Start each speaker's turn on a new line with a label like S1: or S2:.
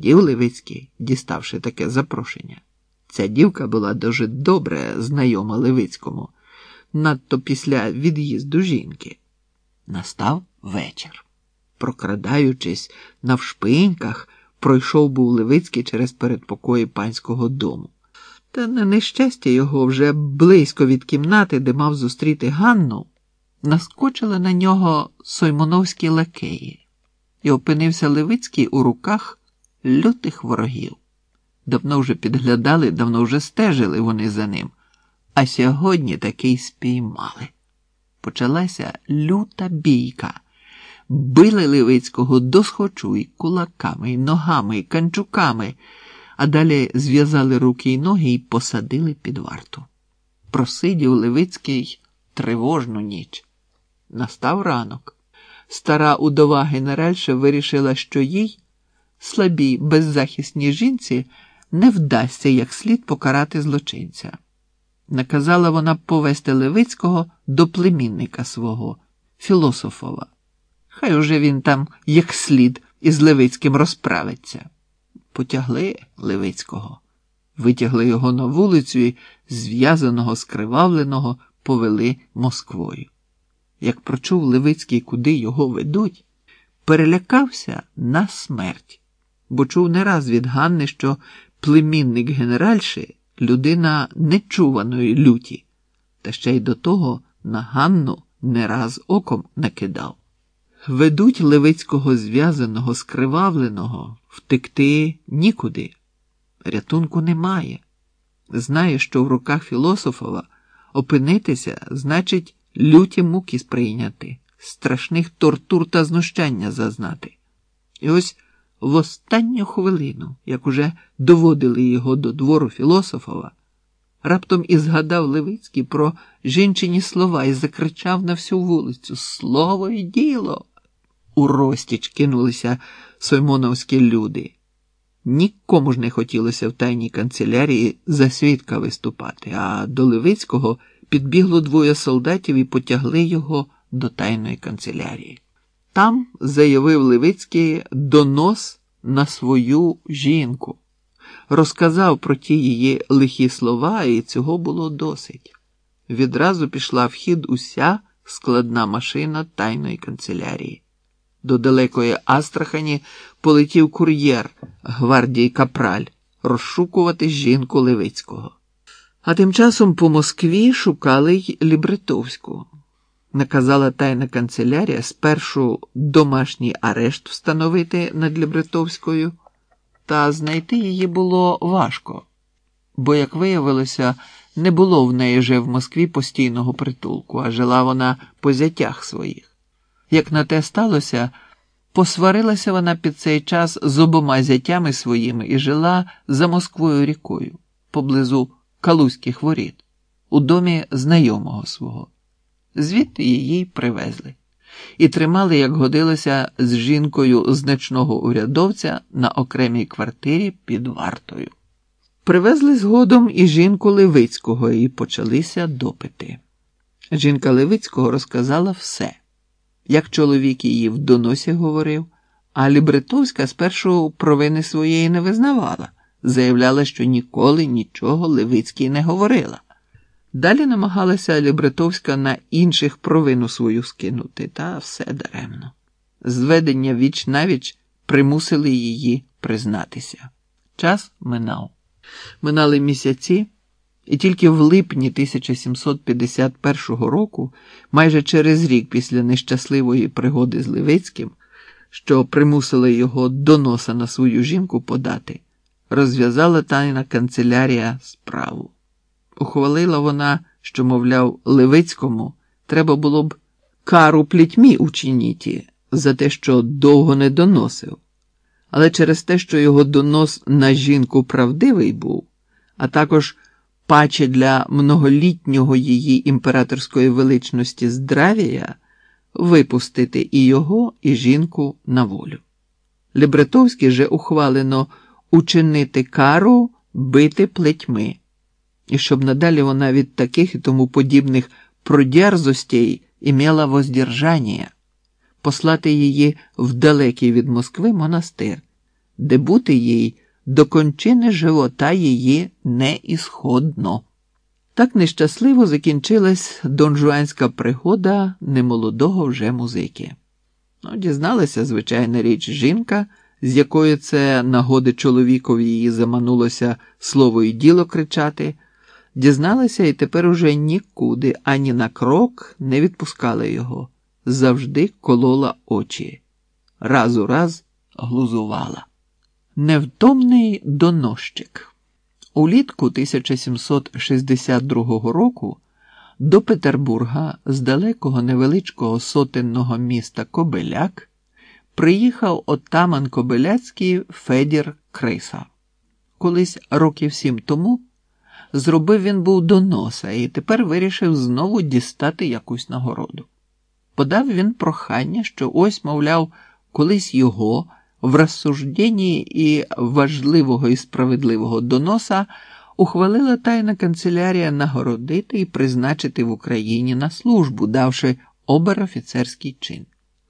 S1: Зрадів Левицький, діставши таке запрошення. Ця дівка була дуже добре знайома Левицькому, надто після від'їзду жінки. Настав вечір. Прокрадаючись навшпиньках, пройшов був Левицький через передпокої панського дому. Та на нещастя його вже близько від кімнати, де мав зустріти Ганну, наскочили на нього соймоновські лакеї, і опинився Левицький у руках лютих ворогів. Давно вже підглядали, давно вже стежили вони за ним, а сьогодні таки й спіймали. Почалася люта бійка. Били Левицького досхочу і кулаками, і ногами, і канчуками, а далі зв'язали руки й ноги і посадили під варту. Просидів Левицький тривожну ніч. Настав ранок. Стара удова генеральша вирішила, що їй, слабій, беззахисній жінці, не вдасться як слід покарати злочинця. Наказала вона повести Левицького до племінника свого, філософова. Хай уже він там як слід із Левицьким розправиться. Потягли Левицького, витягли його на вулицю і зв'язаного, скривавленого повели Москвою. Як прочув Левицький, куди його ведуть, перелякався на смерть, бо чув не раз від Ганни, що племінник генеральши людина нечуваної люті, та ще й до того на Ганну не раз оком накидав. Ведуть Левицького зв'язаного, скривавленого, втекти нікуди. Рятунку немає. Знає, що в руках філософова опинитися значить люті муки сприйняти, страшних тортур та знущання зазнати. І ось в останню хвилину, як уже доводили його до двору філософова, раптом і згадав Левицький про жінчині слова і закричав на всю вулицю Слово і діло. У розтіч кинулися соймоновські люди. Нікому ж не хотілося в тайній канцелярії за свідка виступати, а до Левицького підбігло двоє солдатів і потягли його до тайної канцелярії. Там заявив Левицький донос на свою жінку, розказав про ті її лихі слова, і цього було досить. Відразу пішла в хід уся складна машина тайної канцелярії. До далекої Астрахані полетів кур'єр гвардії Капраль розшукувати жінку Левицького. А тим часом по Москві шукали й Лібретовську. Наказала тайна канцелярія спершу домашній арешт встановити над Лібретовською, та знайти її було важко, бо, як виявилося, не було в неї вже в Москві постійного притулку, а жила вона по зятях своїх. Як на те сталося, посварилася вона під цей час з обома зятями своїми і жила за Москвою рікою, поблизу Калузьких воріт, у домі знайомого свого. Звідти її привезли і тримали, як годилося, з жінкою значного урядовця на окремій квартирі під вартою. Привезли згодом і жінку Левицького, і почалися допити. Жінка Левицького розказала все як чоловік її в доносі говорив, а Лібретовська спершу провини своєї не визнавала, заявляла, що ніколи нічого Левицькій не говорила. Далі намагалася Лібретовська на інших провину свою скинути, та все даремно. Зведення віч навіч примусили її признатися. Час минав. Минали місяці. І тільки в липні 1751 року, майже через рік після нещасливої пригоди з Левицьким, що примусила його доноса на свою жінку подати, розв'язала тайна канцелярія справу. Ухвалила вона, що, мовляв, Левицькому треба було б кару плітьмі учиніті за те, що довго не доносив, але через те, що його донос на жінку правдивий був, а також паче для многолітнього її імператорської величності здравія випустити і його, і жінку на волю. Лебретовський же ухвалено учинити кару бити плетьми, і щоб надалі вона від таких і тому подібних продярзостей імела воздержання, послати її в далекий від Москви монастир де бути їй до кончини живота її не ісходно. Так нещасливо закінчилась донжуанська пригода немолодого вже музики. Ну, Дізналася, звичайна річ, жінка, з якої це нагоди чоловікові її заманулося слово і діло кричати. Дізналася і тепер уже нікуди, ані на крок не відпускала його, завжди колола очі, раз у раз глузувала. Невтомний донощик. Улітку 1762 року до Петербурга з далекого невеличкого сотенного міста Кобиляк приїхав отаман Кобиляцький Федір Криса. Колись років сім тому зробив він був до носа і тепер вирішив знову дістати якусь нагороду. Подав він прохання, що ось, мовляв, колись його в розсужденні і важливого і справедливого доноса ухвалила тайна канцелярія нагородити і призначити в Україні на службу, давши обер-офіцерський чин.